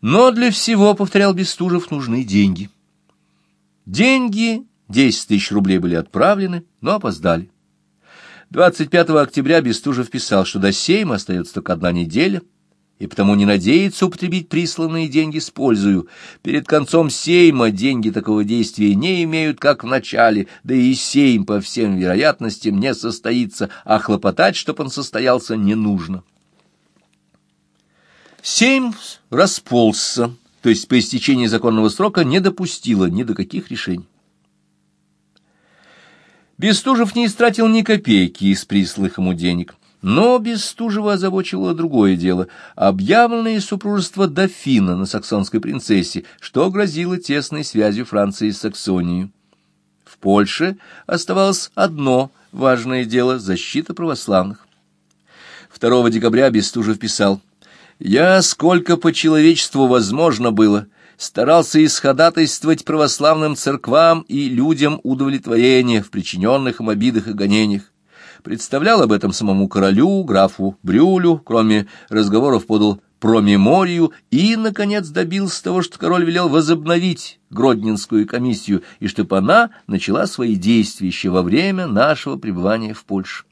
Но для всего, повторял Бестужев, нужны деньги. Деньги, 10 тысяч рублей были отправлены, но опоздали. 25 октября Бестужев писал, что до сейма остается только одна неделя, и потому не надеется употребить присланные деньги с пользою. Перед концом сейма деньги такого действия не имеют, как в начале, да и сейм, по всем вероятностям, не состоится, а хлопотать, чтоб он состоялся, не нужно. Сейм расползся, то есть по истечении законного срока не допустило ни до каких решений. Бестужев не истратил ни копейки из присланных ему денег. Но Бестужева озабочило другое дело — объявленное супружество дофина на саксонской принцессе, что грозило тесной связью Франции с Саксонией. В Польше оставалось одно важное дело — защита православных. 2 декабря Бестужев писал «Я, сколько по человечеству возможно было, — старался исходатайствовать православным церквам и людям удовлетворение в причиненных им обидах и гонениях. Представлял об этом самому королю, графу Брюлю, кроме разговоров подал промеморию и, наконец, добился того, что король велел возобновить Гродненскую комиссию и чтобы она начала свои действия еще во время нашего пребывания в Польше.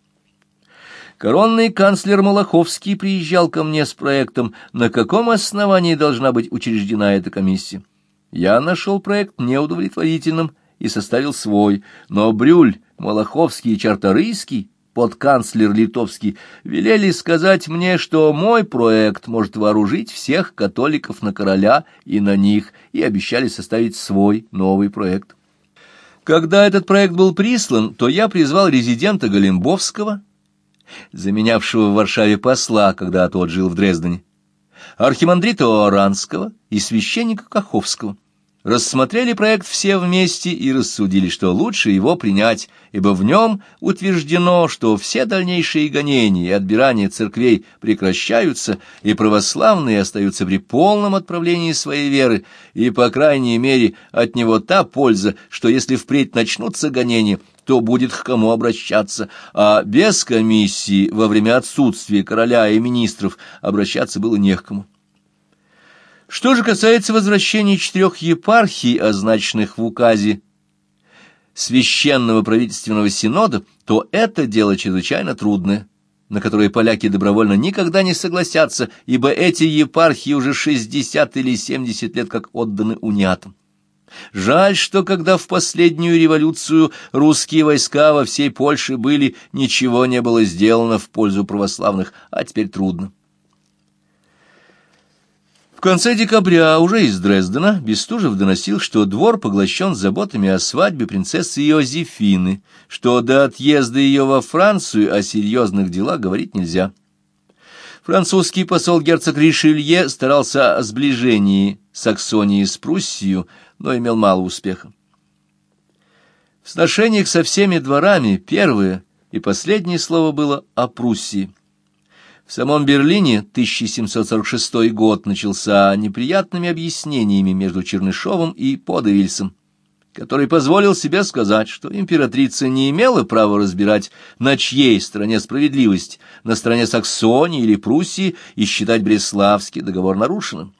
Коронный канцлер Малаховский приезжал ко мне с проектом, на каком основании должна быть учреждена эта комиссия. Я нашел проект неудовлетворительным и составил свой, но Брюль, Малаховский и Чарторийский, подканцлер литовский, велели сказать мне, что мой проект может вооружить всех католиков на короля и на них, и обещали составить свой новый проект. Когда этот проект был прислан, то я призвал резидента Голембовского, заменявшего в Варшаве посла, когда тот жил в Дрездене, архимандрита Оранского и священника Каховского. Рассмотрели проект все вместе и рассудили, что лучше его принять, ибо в нем утверждено, что все дальнейшие гонения и отбирания церквей прекращаются, и православные остаются при полном отправлении своей веры, и, по крайней мере, от него та польза, что если впредь начнутся гонения, то будет к кому обращаться, а без комиссии во время отсутствия короля и министров обращаться было не к кому. Что же касается возвращения четырех епархий, означенных в указе Священного правительственного синода, то это дело чрезвычайно трудное, на которое поляки добровольно никогда не согласятся, ибо эти епархии уже шестьдесят или семьдесят лет как отданы униатам. Жаль, что когда в последнюю революцию русские войска во всей Польше были, ничего не было сделано в пользу православных, а теперь трудно. В конце декабря уже из Дрездена Бестужев доносил, что двор поглощен заботами о свадьбе принцессы Иозефины, что до отъезда ее во Францию о серьезных делах говорить нельзя. Французский посол герцог Ришелье старался о сближении Саксонии с Пруссией, но имел мало успеха. В сношениях со всеми дворами первое и последнее слово было о Пруссии. В самом Берлине 1746 год начался неприятными объяснениями между Чернышовым и Подовильсом, который позволил себе сказать, что императрица не имела права разбирать, на чьей стороне справедливость, на стороне Саксонии или Пруссии, и считать Бреславский договор нарушенным.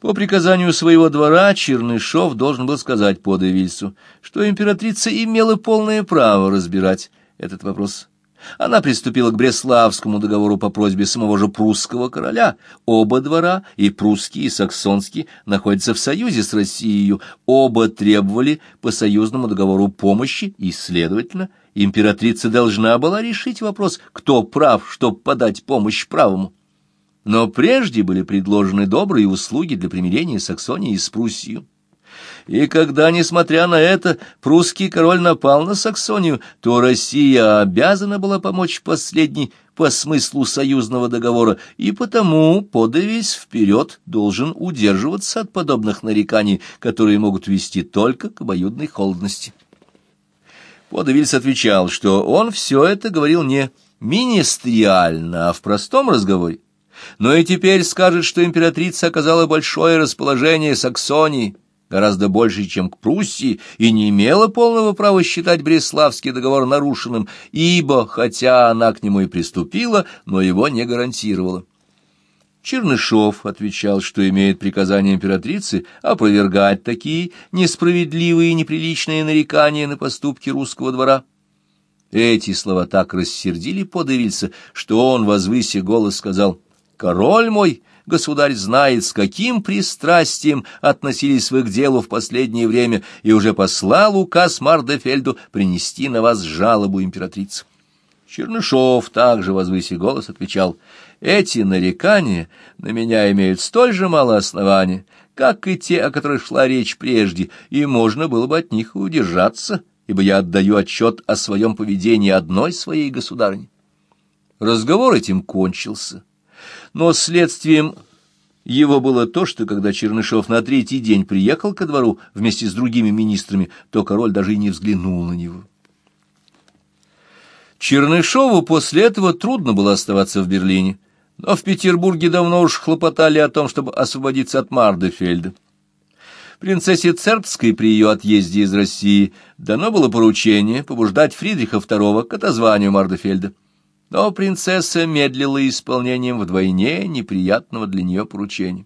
По приказанию своего двора Чернышов должен был сказать Подовильсу, что императрица имела полное право разбирать этот вопрос. Она приступила к Бреславскому договору по просьбе самого же прусского короля. Оба двора, и прусский, и саксонский, находятся в союзе с Россией. Оба требовали по союзному договору помощи, и, следовательно, императрица должна была решить вопрос, кто прав, чтобы подать помощь правому. Но прежде были предложены добрые услуги для примирения Саксонии с Пруссией. И когда, несмотря на это, прусский король напал на Саксонию, то Россия обязана была помочь последней по смыслу союзного договора, и потому, подавись вперед, должен удерживаться от подобных нареканий, которые могут вести только к обоюдной холодности. Подавильс отвечал, что он все это говорил не министриально, а в простом разговоре но и теперь скажет, что императрица оказала большое расположение Саксонии, гораздо больше, чем к Пруссии, и не имела полного права считать Бреславский договор нарушенным, ибо, хотя она к нему и приступила, но его не гарантировала. Чернышов отвечал, что имеет приказание императрицы опровергать такие несправедливые и неприличные нарекания на поступки русского двора. Эти слова так рассердили подавильца, что он, возвысив голос, сказал, «Король мой, государь знает, с каким пристрастием относились вы к делу в последнее время, и уже послал указ Мардефельду принести на вас жалобу императрицы». Чернышов также, возвысив голос, отвечал, «Эти нарекания на меня имеют столь же мало основания, как и те, о которых шла речь прежде, и можно было бы от них удержаться, ибо я отдаю отчет о своем поведении одной своей государыне». Разговор этим кончился, но следствием его было то, что когда Чернышов на третий день приехал ко двору вместе с другими министрами, то король даже и не взглянул на него. Чернышову после этого трудно было оставаться в Берлине, но в Петербурге давно уж хлопотали о том, чтобы освободиться от Мардефельда. Принцессе Цербской при ее отъезде из России дано было поручение побуждать Фридриха II к отозванию Мардефельда. Но принцесса медлила исполнением вдвойне неприятного для нее поручения.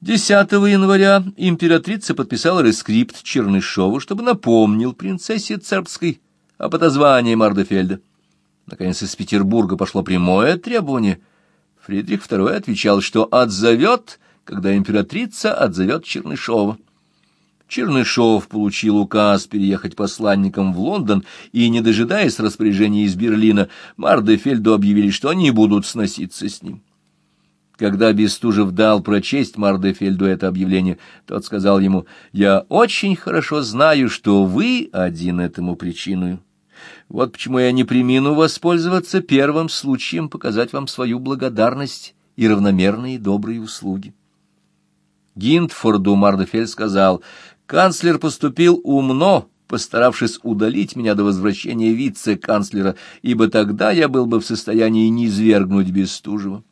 10 января императрица подписала рескрипт Чернышову, чтобы напомнил принцессе Цербской об отозвании Мардефельда. Наконец из Петербурга пошло прямое требование. Фридрих II отвечал, что отзовет, когда императрица отзовет Чернышова. Чернышов получил указ переехать посланником в Лондон, и, не дожидаясь распоряжения из Берлина, Мардефельду объявили, что они будут сноситься с ним. Когда Бестужев дал прочесть Мардефельду это объявление, тот сказал ему, «Я очень хорошо знаю, что вы один этому причиной. Вот почему я не примину воспользоваться первым случаем показать вам свою благодарность и равномерные добрые услуги. Гинтфорду Мардефель сказал, «Канцлер поступил умно, постаравшись удалить меня до возвращения вице-канцлера, ибо тогда я был бы в состоянии низвергнуть Бестужева».